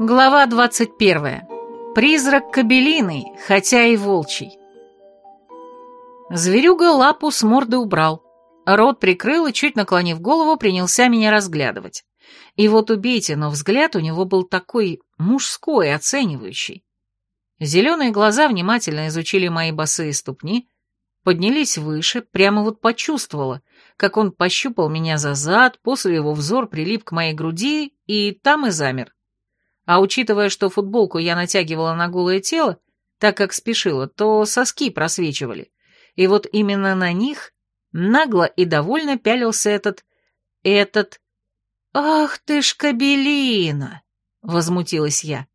Глава 21. Призрак кабелиный, хотя и волчий. Зверюга лапу с морды убрал. Рот прикрыл и, чуть наклонив голову, принялся меня разглядывать. И вот убейте, но взгляд у него был такой мужской, оценивающий. Зеленые глаза внимательно изучили мои босые ступни, поднялись выше, прямо вот почувствовала, как он пощупал меня за зад, после его взор прилип к моей груди и там и замер. А учитывая, что футболку я натягивала на голое тело, так как спешила, то соски просвечивали. И вот именно на них нагло и довольно пялился этот... этот... «Ах ты ж кабелина!» — возмутилась я.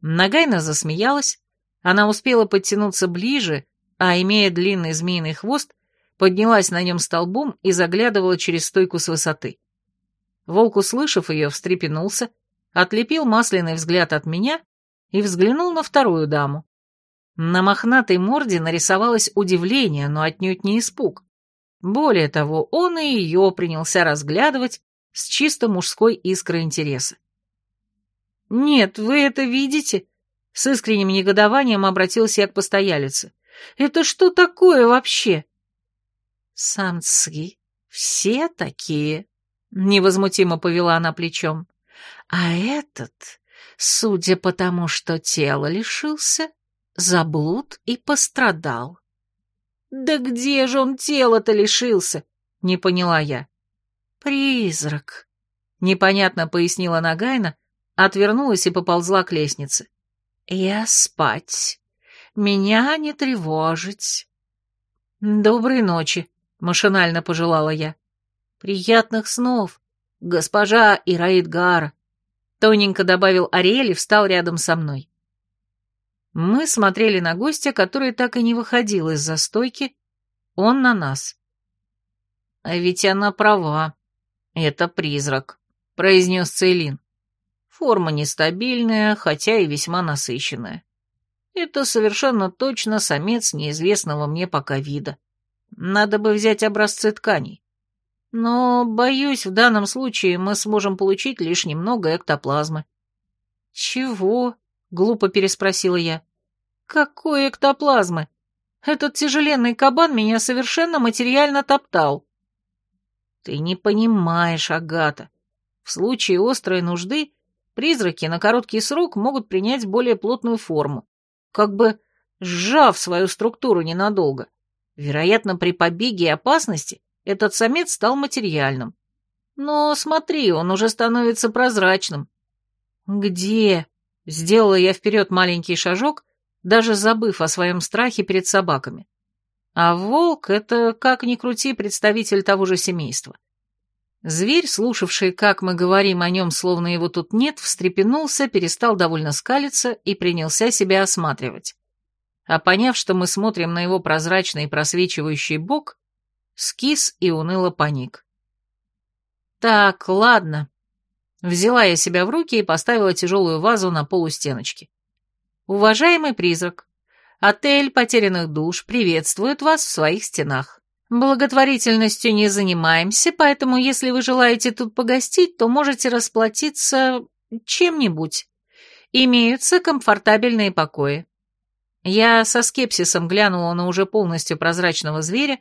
Нагайна засмеялась, она успела подтянуться ближе, а, имея длинный змеиный хвост, поднялась на нем столбом и заглядывала через стойку с высоты. Волк, услышав ее, встрепенулся, отлепил масляный взгляд от меня и взглянул на вторую даму. На мохнатой морде нарисовалось удивление, но отнюдь не испуг. Более того, он и ее принялся разглядывать с чисто мужской искрой интереса. «Нет, вы это видите?» С искренним негодованием обратился я к постоялице. «Это что такое вообще?» «Самцы все такие», — невозмутимо повела она плечом. А этот, судя по тому, что тело лишился, заблуд и пострадал. «Да где же он тело-то лишился?» — не поняла я. «Призрак», — непонятно пояснила Нагайна, отвернулась и поползла к лестнице. «Я спать. Меня не тревожить». «Доброй ночи», — машинально пожелала я. «Приятных снов, госпожа Ираид Гара», Тоненько добавил Ариэль и встал рядом со мной. Мы смотрели на гостя, который так и не выходил из застойки, он на нас. «А ведь она права. Это призрак», — произнес Цейлин. «Форма нестабильная, хотя и весьма насыщенная. Это совершенно точно самец неизвестного мне пока вида. Надо бы взять образцы тканей. Но, боюсь, в данном случае мы сможем получить лишь немного эктоплазмы. Чего? Глупо переспросила я. Какой эктоплазмы? Этот тяжеленный кабан меня совершенно материально топтал. Ты не понимаешь, Агата. В случае острой нужды призраки на короткий срок могут принять более плотную форму, как бы сжав свою структуру ненадолго. Вероятно, при побеге и опасности этот самец стал материальным. Но смотри, он уже становится прозрачным. Где? Сделала я вперед маленький шажок, даже забыв о своем страхе перед собаками. А волк — это, как ни крути, представитель того же семейства. Зверь, слушавший, как мы говорим о нем, словно его тут нет, встрепенулся, перестал довольно скалиться и принялся себя осматривать. А поняв, что мы смотрим на его прозрачный просвечивающий бок, скис и уныло паник. «Так, ладно». Взяла я себя в руки и поставила тяжелую вазу на полу стеночки. «Уважаемый призрак, отель потерянных душ приветствует вас в своих стенах. Благотворительностью не занимаемся, поэтому если вы желаете тут погостить, то можете расплатиться чем-нибудь. Имеются комфортабельные покои». Я со скепсисом глянула на уже полностью прозрачного зверя,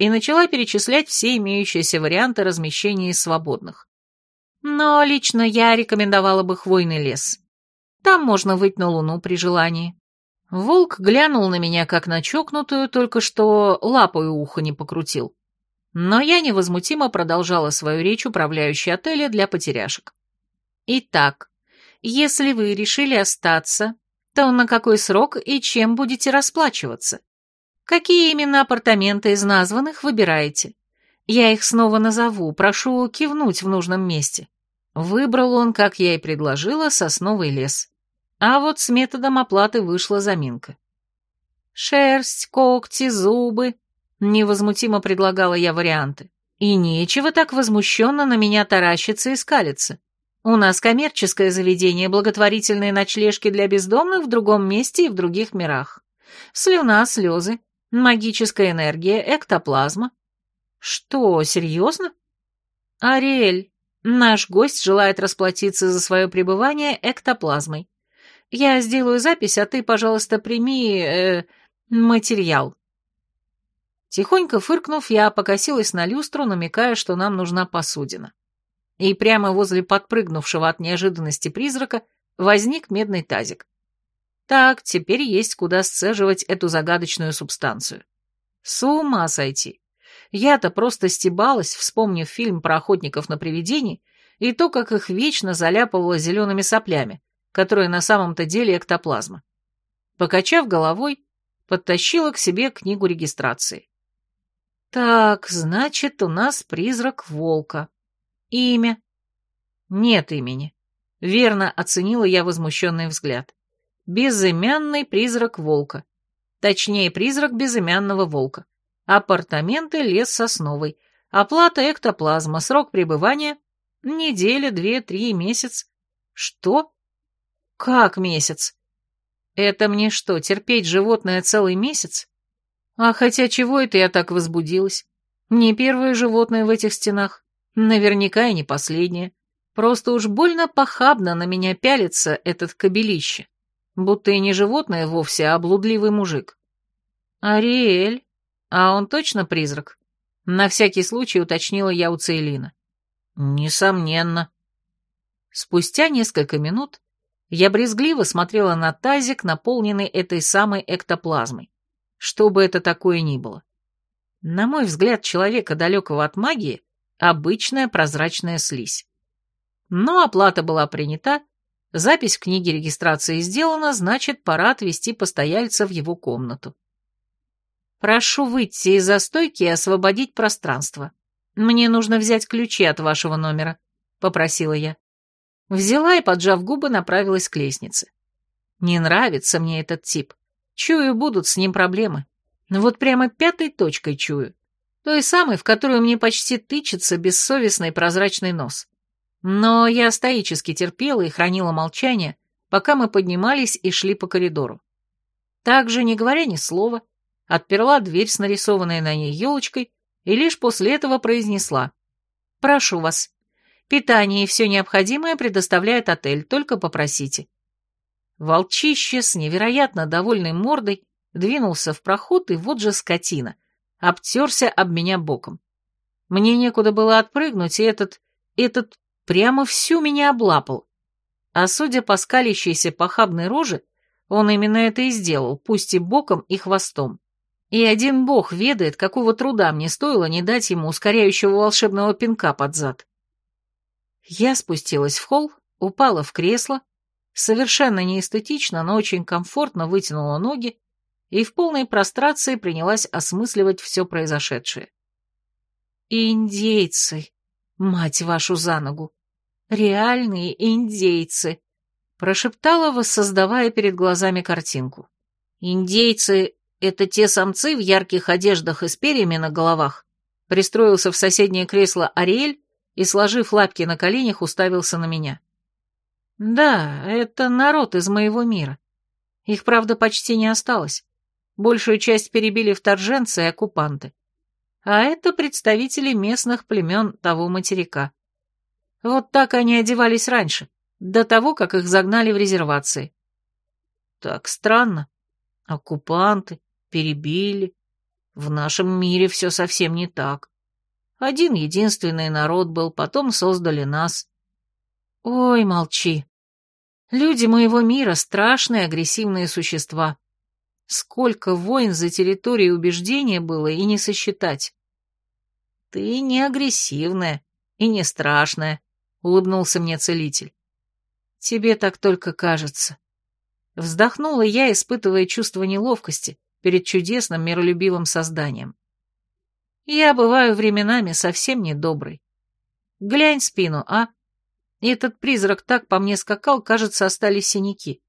и начала перечислять все имеющиеся варианты размещения свободных. Но лично я рекомендовала бы хвойный лес. Там можно выйти на луну при желании. Волк глянул на меня, как на чокнутую, только что лапой ухо не покрутил. Но я невозмутимо продолжала свою речь управляющей отеля для потеряшек. Итак, если вы решили остаться, то на какой срок и чем будете расплачиваться? Какие именно апартаменты из названных выбираете? Я их снова назову, прошу кивнуть в нужном месте. Выбрал он, как я и предложила, сосновый лес. А вот с методом оплаты вышла заминка. Шерсть, когти, зубы. Невозмутимо предлагала я варианты. И нечего так возмущенно на меня таращиться и скалиться. У нас коммерческое заведение, благотворительные ночлежки для бездомных в другом месте и в других мирах. Слюна, слезы, Магическая энергия, эктоплазма. Что, серьезно? Ариэль, Наш гость желает расплатиться за свое пребывание эктоплазмой. Я сделаю запись, а ты, пожалуйста, прими... Э, материал». Тихонько фыркнув, я покосилась на люстру, намекая, что нам нужна посудина. И прямо возле подпрыгнувшего от неожиданности призрака возник медный тазик. Так, теперь есть куда сцеживать эту загадочную субстанцию. С ума сойти. Я-то просто стебалась, вспомнив фильм про охотников на привидений и то, как их вечно заляпывало зелеными соплями, которые на самом-то деле эктоплазма. Покачав головой, подтащила к себе книгу регистрации. Так, значит, у нас призрак волка. Имя? Нет имени. Верно оценила я возмущенный взгляд. Безымянный призрак волка. Точнее, призрак безымянного волка. Апартаменты, лес сосновый. Оплата эктоплазма, срок пребывания — неделя, две, три, месяц. Что? Как месяц? Это мне что, терпеть животное целый месяц? А хотя чего это я так возбудилась? Не первое животное в этих стенах. Наверняка и не последнее. Просто уж больно похабно на меня пялится этот кобелище. Будто и не животное вовсе, а блудливый мужик. Ариэль? А он точно призрак? На всякий случай уточнила я у Цейлина. Несомненно. Спустя несколько минут я брезгливо смотрела на тазик, наполненный этой самой эктоплазмой. Что бы это такое ни было. На мой взгляд, человека, далекого от магии, обычная прозрачная слизь. Но оплата была принята, запись в книге регистрации сделана, значит, пора отвезти постояльца в его комнату. Прошу выйти из застойки и освободить пространство. Мне нужно взять ключи от вашего номера, попросила я. Взяла и, поджав губы, направилась к лестнице. Не нравится мне этот тип. Чую, будут с ним проблемы. Вот прямо пятой точкой чую. Той самой, в которую мне почти тычется бессовестный прозрачный нос. Но я стоически терпела и хранила молчание, пока мы поднимались и шли по коридору. Также, не говоря ни слова, отперла дверь с нарисованной на ней елочкой и лишь после этого произнесла «Прошу вас, Питание и все необходимое предоставляет отель, только попросите». Волчище с невероятно довольной мордой двинулся в проход, и вот же скотина. Обтерся об меня боком. Мне некуда было отпрыгнуть, и этот... этот прямо всю меня облапал. А судя по скалящейся похабной роже, он именно это и сделал, пусть и боком, и хвостом. И один бог ведает, какого труда мне стоило не дать ему ускоряющего волшебного пинка под зад. Я спустилась в холл, упала в кресло, совершенно неэстетично, но очень комфортно вытянула ноги и в полной прострации принялась осмысливать все произошедшее. «Индейцы, мать вашу за ногу! Реальные индейцы!» прошептала, воссоздавая перед глазами картинку. «Индейцы — это те самцы в ярких одеждах и с перьями на головах?» Пристроился в соседнее кресло Ариэль, и, сложив лапки на коленях, уставился на меня. «Да, это народ из моего мира. Их, правда, почти не осталось. Большую часть перебили вторженцы и оккупанты. А это представители местных племен того материка. Вот так они одевались раньше, до того, как их загнали в резервации. Так странно. Оккупанты, перебили. В нашем мире все совсем не так. Один единственный народ был, потом создали нас. Ой, молчи. Люди моего мира — страшные агрессивные существа. Сколько войн за территорию убеждения было и не сосчитать. Ты не агрессивная и не страшная, — улыбнулся мне целитель. Тебе так только кажется. Вздохнула я, испытывая чувство неловкости перед чудесным миролюбивым созданием. Я бываю временами совсем недобрый. Глянь спину, а? Этот призрак так по мне скакал, кажется, остались синяки.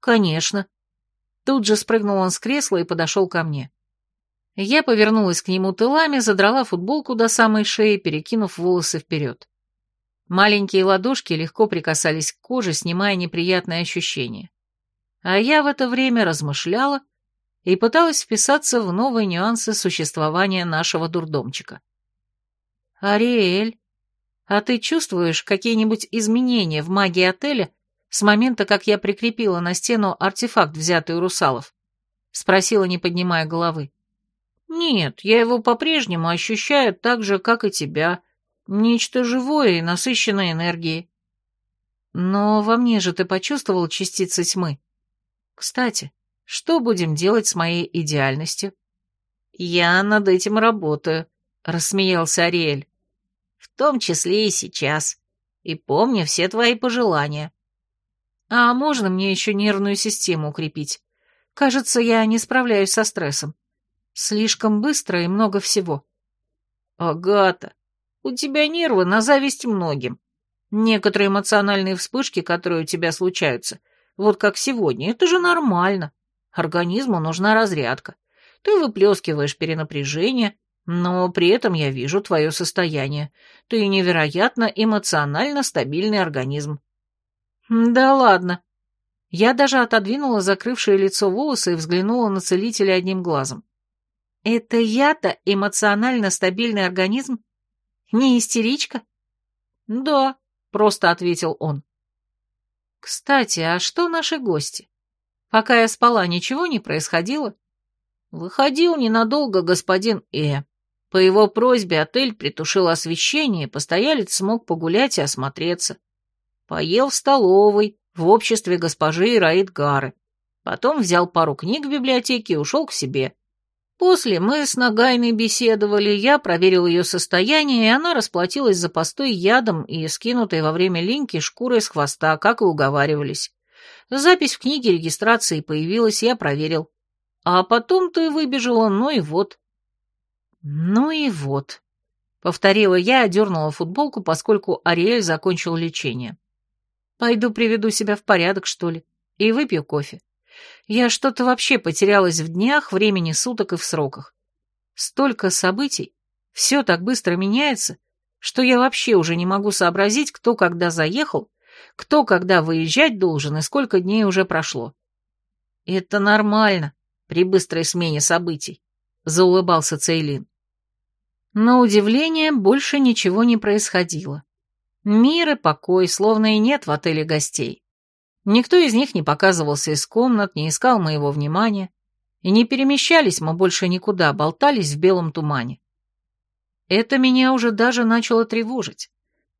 Конечно. Тут же спрыгнул он с кресла и подошел ко мне. Я повернулась к нему тылами, задрала футболку до самой шеи, перекинув волосы вперед. Маленькие ладошки легко прикасались к коже, снимая неприятные ощущения. А я в это время размышляла, и пыталась вписаться в новые нюансы существования нашего дурдомчика. «Ариэль, А ты чувствуешь какие-нибудь изменения в магии отеля с момента, как я прикрепила на стену артефакт, взятый у русалов?» Спросила, не поднимая головы. «Нет, я его по-прежнему ощущаю так же, как и тебя. Нечто живое и насыщенное энергией. Но во мне же ты почувствовал частицы тьмы. Кстати, что будем делать с моей идеальностью?» «Я над этим работаю», — рассмеялся Ариэль. «В том числе и сейчас. И помню все твои пожелания». «А можно мне еще нервную систему укрепить? Кажется, я не справляюсь со стрессом. Слишком быстро и много всего». «Агата, у тебя нервы на зависть многим. Некоторые эмоциональные вспышки, которые у тебя случаются, вот как сегодня, это же нормально. Организму нужна разрядка. Ты выплескиваешь перенапряжение, но при этом я вижу твое состояние. Ты невероятно эмоционально стабильный организм. Да ладно. Я даже отодвинула закрывшее лицо волосы и взглянула на целителя одним глазом. Это я-то эмоционально стабильный организм? Не истеричка? Да, просто ответил он. Кстати, а что наши гости? Пока я спала, ничего не происходило? Выходил ненадолго господин Э. По его просьбе отель притушил освещение, постоялец смог погулять и осмотреться. Поел в столовой, в обществе госпожи Ираид Гары. Потом взял пару книг в библиотеке и ушел к себе. После мы с Нагайной беседовали, я проверил ее состояние, и она расплатилась за постой ядом и скинутой во время линьки шкурой с хвоста, как и уговаривались. Запись в книге регистрации появилась, я проверил. А потом ты выбежала, ну и вот. Ну и вот. Повторила я, одернула футболку, поскольку Ариэль закончил лечение. Пойду приведу себя в порядок, что ли, и выпью кофе. Я что-то вообще потерялась в днях, времени суток и в сроках. Столько событий, все так быстро меняется, что я вообще уже не могу сообразить, кто когда заехал, кто когда выезжать должен и сколько дней уже прошло. Это нормально, при быстрой смене событий», — заулыбался Цейлин. На удивление, больше ничего не происходило. Мир и покой, словно и нет в отеле гостей. Никто из них не показывался из комнат, не искал моего внимания, и не перемещались мы больше никуда, болтались в белом тумане. Это меня уже даже начало тревожить.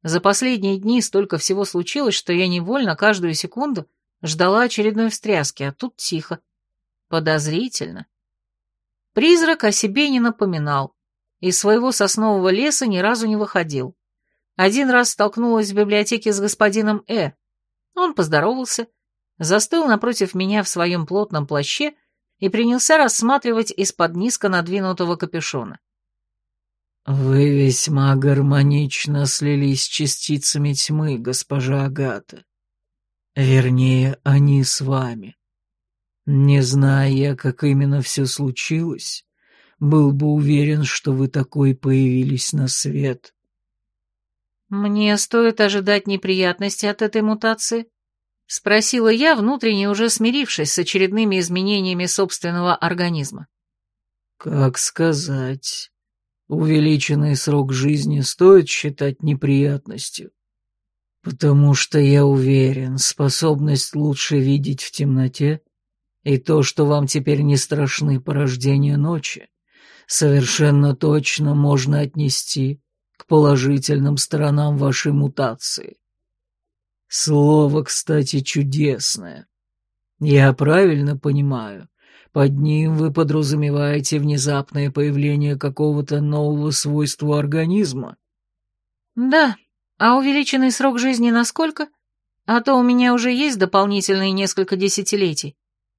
За последние дни столько всего случилось, что я невольно каждую секунду ждала очередной встряски, а тут тихо. Подозрительно. Призрак о себе не напоминал. Из своего соснового леса ни разу не выходил. Один раз столкнулась в библиотеке с господином Э. Он поздоровался, застыл напротив меня в своем плотном плаще и принялся рассматривать из-под низко надвинутого капюшона. «Вы весьма гармонично слились с частицами тьмы, госпожа Агата. Вернее, они с вами. Не зная как именно все случилось, был бы уверен, что вы такой появились на свет. «Мне стоит ожидать неприятности от этой мутации?» — спросила я, внутренне уже смирившись с очередными изменениями собственного организма. «Как сказать? Увеличенный срок жизни стоит считать неприятностью, потому что я уверен, способность лучше видеть в темноте и то, что вам теперь не страшны порождения ночи, совершенно точно можно отнести к положительным сторонам вашей мутации. Слово, кстати, чудесное. Я правильно понимаю, под ним вы подразумеваете внезапное появление какого-то нового свойства организма? Да, а увеличенный срок жизни насколько? А то у меня уже есть дополнительные несколько десятилетий.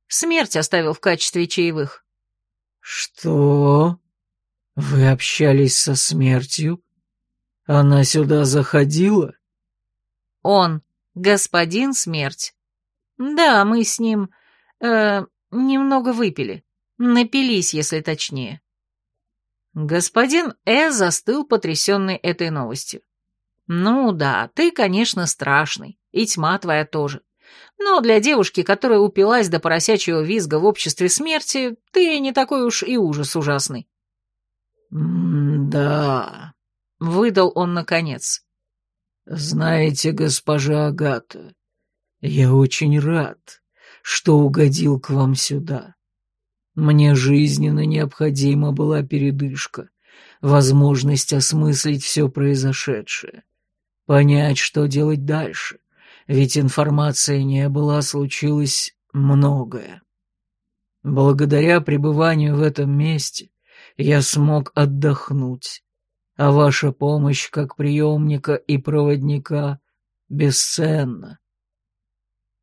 Смерть оставил в качестве чаевых. Что? Вы общались со смертью? Она сюда заходила? Он, господин смерть. Да, мы с ним, э, немного выпили. Напились, если точнее. Господин Э застыл, потрясенный этой новостью. «Ну да, ты, конечно, страшный, и тьма твоя тоже. Но для девушки, которая упилась до поросячьего визга в обществе смерти, ты не такой уж и ужас ужасный. «Да», — выдал он наконец. «Знаете, госпожа Агата, я очень рад, что угодил к вам сюда. Мне жизненно необходима была передышка, возможность осмыслить все произошедшее, понять, что делать дальше, ведь информации не было, случилось многое. Благодаря пребыванию в этом месте я смог отдохнуть, а ваша помощь как приемника и проводника бесценна.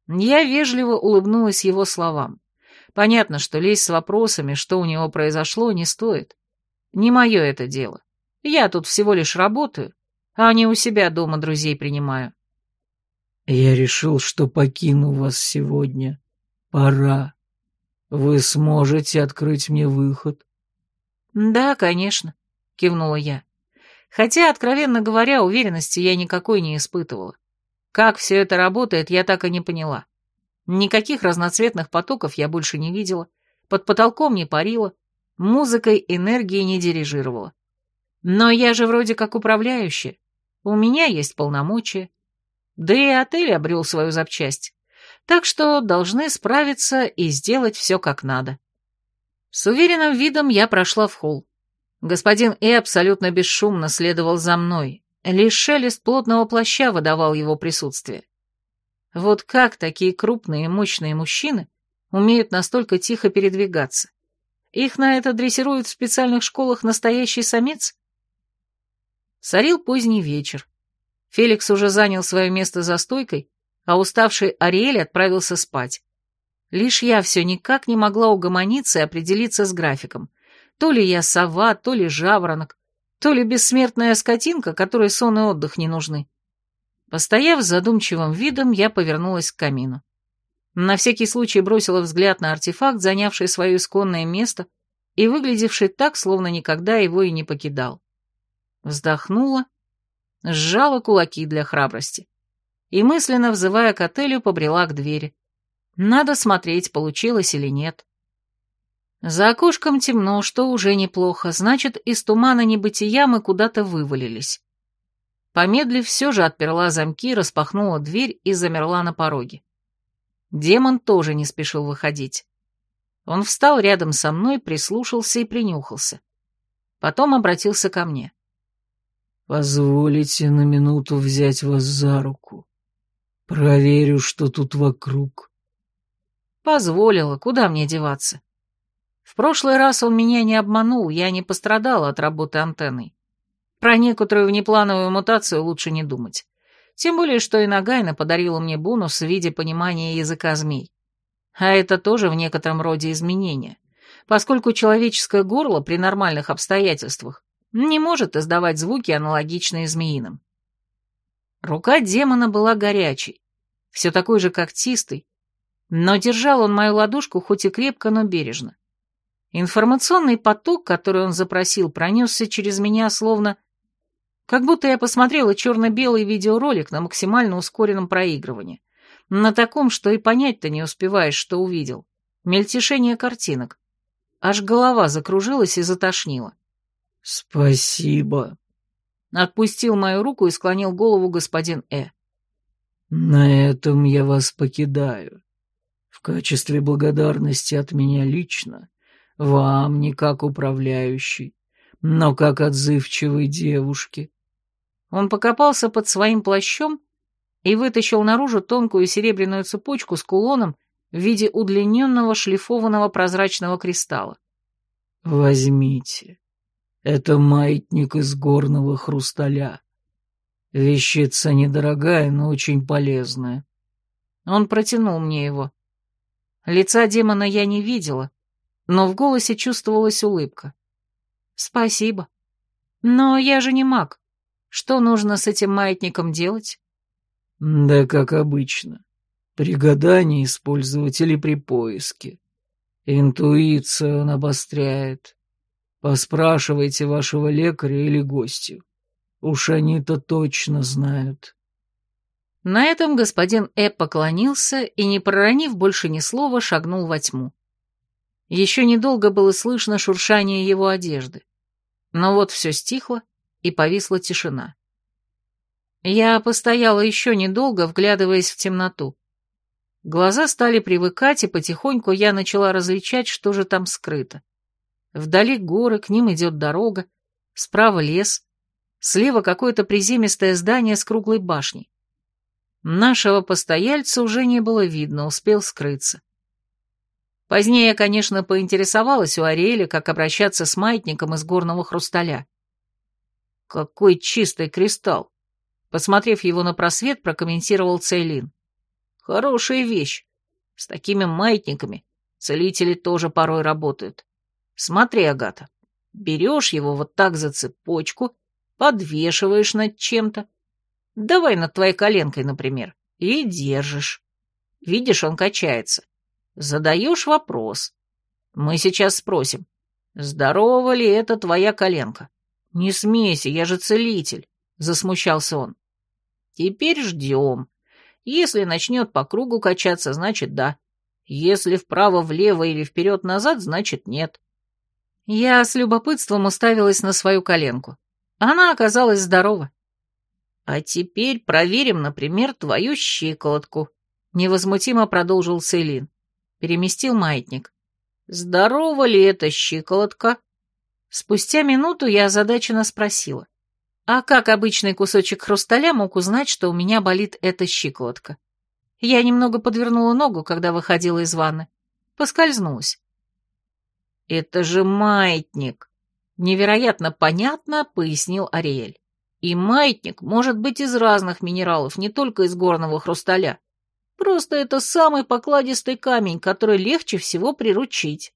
Я вежливо улыбнулась его словам. Понятно, что лезть с вопросами, что у него произошло, не стоит. Не мое это дело. Я тут всего лишь работаю, а не у себя дома друзей принимаю. Я решил, что покину вас сегодня. Пора. Вы сможете открыть мне выход? Да, конечно, кивнула я. Хотя, откровенно говоря, уверенности я никакой не испытывала. Как все это работает, я так и не поняла. Никаких разноцветных потоков я больше не видела, под потолком не парила, музыкой энергии не дирижировала. Но я же вроде как управляющая, у меня есть полномочия, да и отель обрел свою запчасть, так что должны справиться и сделать все как надо. С уверенным видом я прошла в холл. Господин И абсолютно бесшумно следовал за мной, лишь шелест плотного плаща выдавал его присутствие. Вот как такие крупные и мощные мужчины умеют настолько тихо передвигаться? Их на это дрессируют в специальных школах настоящий самец? Сорил поздний вечер. Феликс уже занял свое место за стойкой, а уставший Ариэль отправился спать. Лишь я все никак не могла угомониться и определиться с графиком. То ли я сова, то ли жаворонок, то ли бессмертная скотинка, которой сон и отдых не нужны. Постояв задумчивым видом, я повернулась к камину. На всякий случай бросила взгляд на артефакт, занявший свое исконное место и выглядевший так, словно никогда его и не покидал. Вздохнула, сжала кулаки для храбрости и, мысленно взывая к отелю, побрела к двери. Надо смотреть, получилось или нет. За окошком темно, что уже неплохо, значит, из тумана небытия мы куда-то вывалились. Помедлив, все же отперла замки, распахнула дверь и замерла на пороге. Демон тоже не спешил выходить. Он встал рядом со мной, прислушался и принюхался. Потом обратился ко мне. «Позволите на минуту взять вас за руку. Проверю, что тут вокруг». Позволила, куда мне деваться. В прошлый раз он меня не обманул, я не пострадала от работы антенной. Про некоторую внеплановую мутацию лучше не думать. Тем более, что и Нагайна подарила мне бонус в виде понимания языка змей. А это тоже в некотором роде изменение, поскольку человеческое горло при нормальных обстоятельствах не может издавать звуки, аналогичные змеиным. Рука демона была горячей, все такой же когтистой, но держал он мою ладошку хоть и крепко, но бережно. Информационный поток, который он запросил, пронесся через меня словно как будто я посмотрела черно-белый видеоролик на максимально ускоренном проигрывании. На таком, что и понять-то не успеваешь, что увидел. Мельтешение картинок. Аж голова закружилась и затошнила. «Спасибо», — отпустил мою руку и склонил голову господин Э. «На этом я вас покидаю. В качестве благодарности от меня лично, вам не как управляющий, но как отзывчивой девушке, он покопался под своим плащом и вытащил наружу тонкую серебряную цепочку с кулоном в виде удлиненного шлифованного прозрачного кристалла. «Возьмите. Это маятник из горного хрусталя. Вещица недорогая, но очень полезная». Он протянул мне его. Лица демона я не видела, но в голосе чувствовалась улыбка. «Спасибо. Но я же не маг. Что нужно с этим маятником делать? Да как обычно. При гадании использовать или при поиске. Интуицию он обостряет. Поспрашивайте вашего лекаря или гостю. Уж они-то точно знают. На этом господин Э поклонился и, не проронив больше ни слова, шагнул во тьму. Еще недолго было слышно шуршание его одежды. Но вот все стихло, и повисла тишина. Я постояла еще недолго, вглядываясь в темноту. Глаза стали привыкать, и потихоньку я начала различать, что же там скрыто. Вдали горы, к ним идет дорога, справа лес, слева какое-то приземистое здание с круглой башней. Нашего постояльца уже не было видно, успел скрыться. Позднее я, конечно, поинтересовалась у Ариэля, как обращаться с маятником из горного хрусталя. «Какой чистый кристалл!» Посмотрев его на просвет, прокомментировал Цейлин. «Хорошая вещь. С такими маятниками целители тоже порой работают. Смотри, Агата, берешь его вот так за цепочку, подвешиваешь над чем-то. Давай над твоей коленкой, например, и держишь. Видишь, он качается. Задаешь вопрос. Мы сейчас спросим, здорова ли это твоя коленка? Не смейся, я же целитель, засмущался он. Теперь ждем. Если начнет по кругу качаться, значит да. Если вправо-влево или вперед-назад, значит нет. Я с любопытством уставилась на свою коленку. Она оказалась здорова. А теперь проверим, например, твою щиколотку, невозмутимо продолжил Сейлин переместил маятник. «Здорова ли эта щиколотка?» Спустя минуту я озадаченно спросила. А как обычный кусочек хрусталя мог узнать, что у меня болит эта щиколотка? Я немного подвернула ногу, когда выходила из ванны. Поскользнулась. «Это же маятник!» Невероятно понятно пояснил Ариэль. И маятник может быть из разных минералов, не только из горного хрусталя. Просто это самый покладистый камень, который легче всего приручить.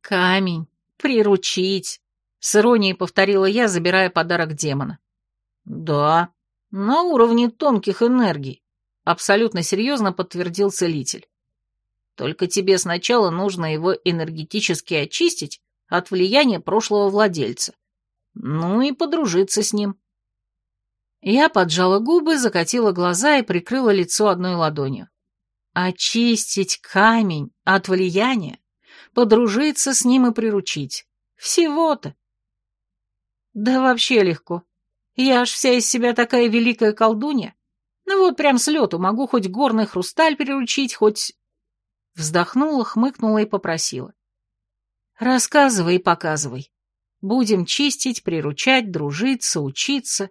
Камень. Приручить. С иронией повторила я, забирая подарок демона. Да, на уровне тонких энергий. Абсолютно серьезно подтвердил целитель. Только тебе сначала нужно его энергетически очистить от влияния прошлого владельца. Ну и подружиться с ним. Я поджала губы, закатила глаза и прикрыла лицо одной ладонью. Очистить камень от влияния, подружиться с ним и приручить. Всего-то. Да вообще легко. Я ж вся из себя такая великая колдунья. Ну вот прям с лету могу хоть горный хрусталь приручить, хоть... Вздохнула, хмыкнула и попросила. Рассказывай и показывай. Будем чистить, приручать, дружиться, учиться.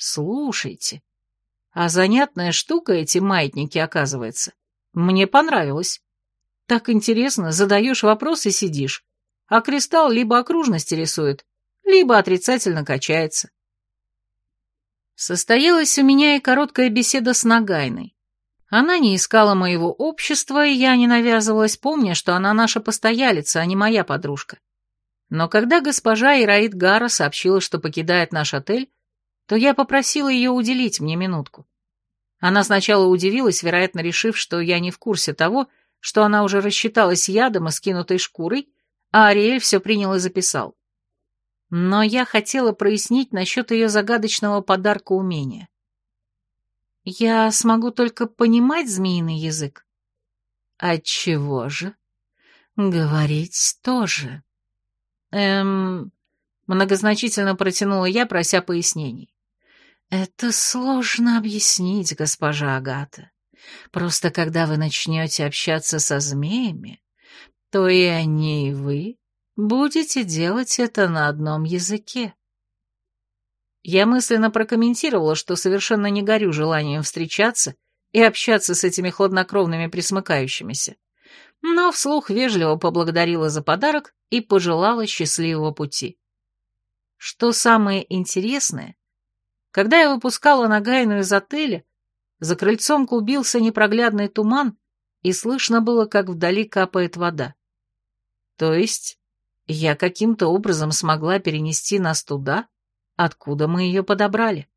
Слушайте, а занятная штука эти маятники, оказывается. Мне понравилось. Так интересно, задаешь вопрос и сидишь, а кристалл либо окружности рисует, либо отрицательно качается. Состоялась у меня и короткая беседа с Нагайной. Она не искала моего общества, и я не навязывалась, помня, что она наша постоялица, а не моя подружка. Но когда госпожа Ираид Гара сообщила, что покидает наш отель, то я попросила ее уделить мне минутку. Она сначала удивилась, вероятно, решив, что я не в курсе того, что она уже рассчиталась ядом и скинутой шкурой, а Ариэль все принял и записал. Но я хотела прояснить насчет ее загадочного подарка умения. Я смогу только понимать змеиный язык. Отчего же? Говорить тоже. Эм... Многозначительно протянула я, прося пояснений. «Это сложно объяснить, госпожа Агата. Просто когда вы начнете общаться со змеями, то и они, и вы будете делать это на одном языке». Я мысленно прокомментировала, что совершенно не горю желанием встречаться и общаться с этими хладнокровными присмыкающимися, но вслух вежливо поблагодарила за подарок и пожелала счастливого пути. Что самое интересное, когда я выпускала Нагайну из отеля, за крыльцом клубился непроглядный туман, и слышно было, как вдали капает вода. То есть я каким-то образом смогла перенести нас туда, откуда мы ее подобрали.